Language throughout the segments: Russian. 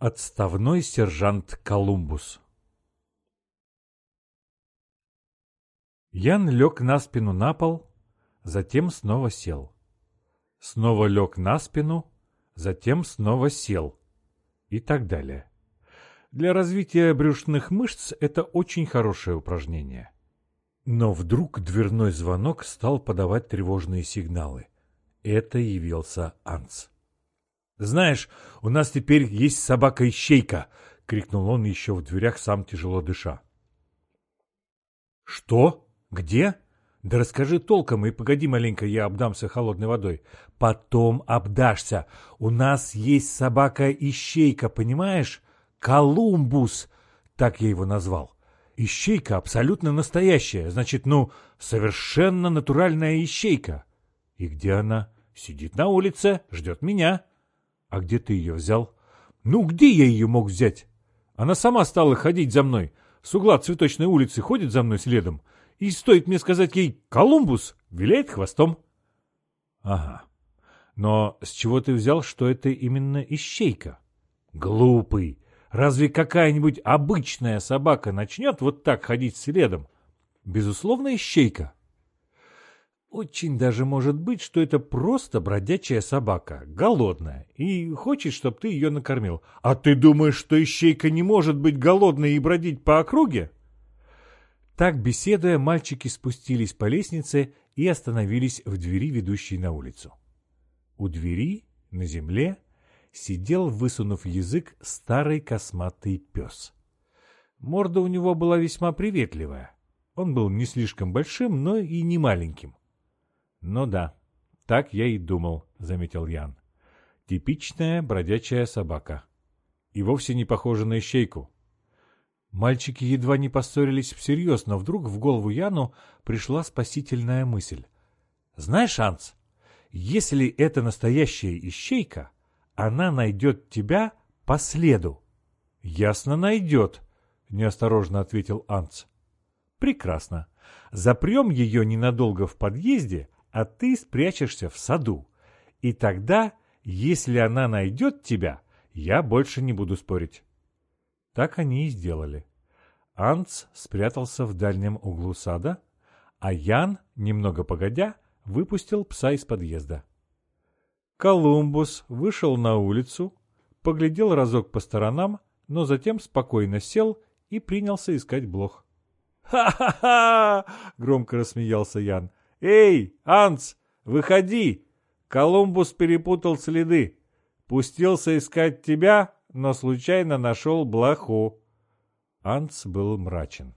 Отставной сержант Колумбус Ян лег на спину на пол, затем снова сел. Снова лег на спину, затем снова сел. И так далее. Для развития брюшных мышц это очень хорошее упражнение. Но вдруг дверной звонок стал подавать тревожные сигналы. Это явился Анс. «Знаешь, у нас теперь есть собака-ищейка!» — крикнул он еще в дверях, сам тяжело дыша. «Что? Где?» «Да расскажи толком и погоди маленько, я обдамся холодной водой». «Потом обдашься. У нас есть собака-ищейка, понимаешь? Колумбус!» Так я его назвал. Ищейка абсолютно настоящая, значит, ну, совершенно натуральная ищейка. И где она? Сидит на улице, ждет меня. «А где ты ее взял?» «Ну, где я ее мог взять?» Она сама стала ходить за мной. С угла цветочной улицы ходит за мной следом. И стоит мне сказать ей «Колумбус!» виляет хвостом. Ага. Но с чего ты взял, что это именно ищейка? Глупый. Разве какая-нибудь обычная собака начнет вот так ходить следом? Безусловно, ищейка. Очень даже может быть, что это просто бродячая собака, голодная, и хочет, чтобы ты ее накормил. А ты думаешь, что ищейка не может быть голодной и бродить по округе? Так, беседуя, мальчики спустились по лестнице и остановились в двери, ведущей на улицу. У двери, на земле, сидел, высунув язык, старый косматый пес. Морда у него была весьма приветливая. Он был не слишком большим, но и не маленьким. «Ну да, так я и думал», — заметил Ян. «Типичная бродячая собака. И вовсе не похожа на ищейку». Мальчики едва не поссорились всерьез, но вдруг в голову Яну пришла спасительная мысль. «Знаешь, Анс, если это настоящая ищейка, она найдет тебя по следу». «Ясно найдет», — неосторожно ответил Анц. «Прекрасно. Запрем ее ненадолго в подъезде, а ты спрячешься в саду. И тогда, если она найдет тебя, я больше не буду спорить. Так они и сделали. Анц спрятался в дальнем углу сада, а Ян, немного погодя, выпустил пса из подъезда. Колумбус вышел на улицу, поглядел разок по сторонам, но затем спокойно сел и принялся искать блох. «Ха-ха-ха!» — громко рассмеялся Ян. «Эй, Анц, выходи! Колумбус перепутал следы. Пустился искать тебя, но случайно нашел блоху». Анц был мрачен.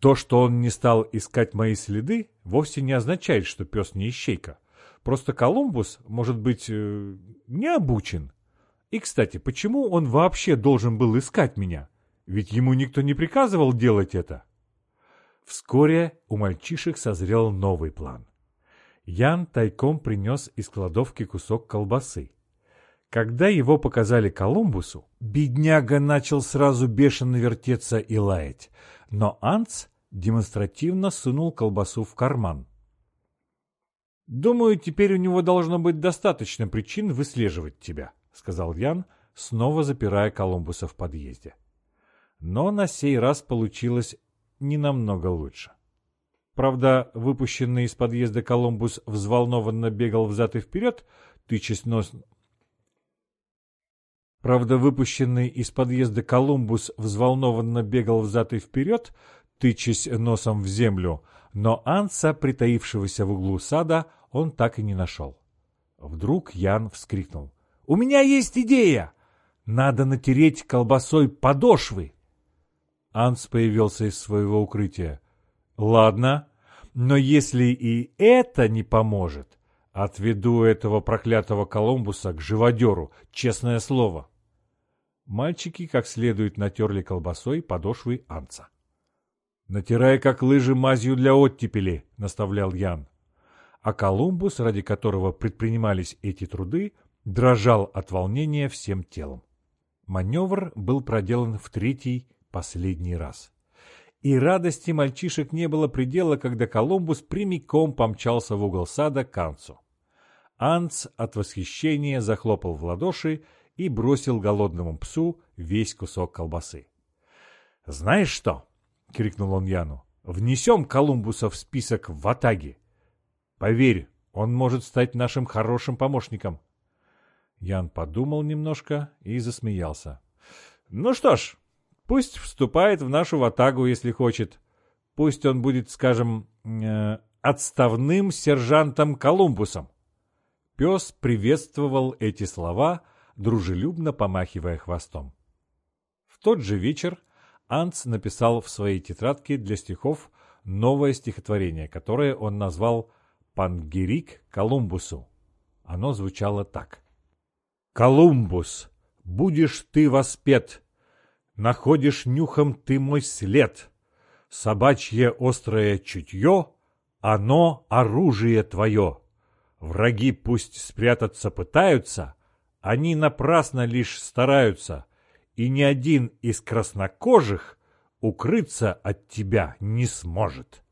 То, что он не стал искать мои следы, вовсе не означает, что пес не ищейка. Просто Колумбус, может быть, э, не обучен. И, кстати, почему он вообще должен был искать меня? Ведь ему никто не приказывал делать это. Вскоре у мальчишек созрел новый план. Ян тайком принес из кладовки кусок колбасы. Когда его показали Колумбусу, бедняга начал сразу бешено вертеться и лаять, но Анц демонстративно сунул колбасу в карман. «Думаю, теперь у него должно быть достаточно причин выслеживать тебя», — сказал Ян, снова запирая Колумбуса в подъезде. Но на сей раз получилось не намного лучше. Правда, выпущенный из подъезда Колумбус взволнованно бегал взад и вперед, тычась нос... Правда, выпущенный из подъезда Колумбус взволнованно бегал взад и вперед, тычась носом в землю, но Анса, притаившегося в углу сада, он так и не нашел. Вдруг Ян вскрикнул. «У меня есть идея! Надо натереть колбасой подошвы!» Анс появился из своего укрытия. «Ладно, но если и это не поможет, отведу этого проклятого Колумбуса к живодеру, честное слово». Мальчики как следует натерли колбасой подошвы Анца. «Натирай как лыжи мазью для оттепели», — наставлял Ян. А Колумбус, ради которого предпринимались эти труды, дрожал от волнения всем телом. Маневр был проделан в третий последний раз. И радости мальчишек не было предела, когда Колумбус прямиком помчался в угол сада к Ансу. Анц от восхищения захлопал в ладоши и бросил голодному псу весь кусок колбасы. «Знаешь что?» — крикнул он Яну. «Внесем Колумбуса в список в Атаге. Поверь, он может стать нашим хорошим помощником». Ян подумал немножко и засмеялся. «Ну что ж, пусть вступает в нашу ватагу, если хочет. Пусть он будет, скажем, э, отставным сержантом Колумбусом». Пес приветствовал эти слова, дружелюбно помахивая хвостом. В тот же вечер Анц написал в своей тетрадке для стихов новое стихотворение, которое он назвал «Пангерик Колумбусу». Оно звучало так. «Колумбус, будешь ты воспет, находишь нюхом ты мой след, собачье острое чутье, оно оружие твое. Враги пусть спрятаться пытаются, они напрасно лишь стараются, и ни один из краснокожих укрыться от тебя не сможет.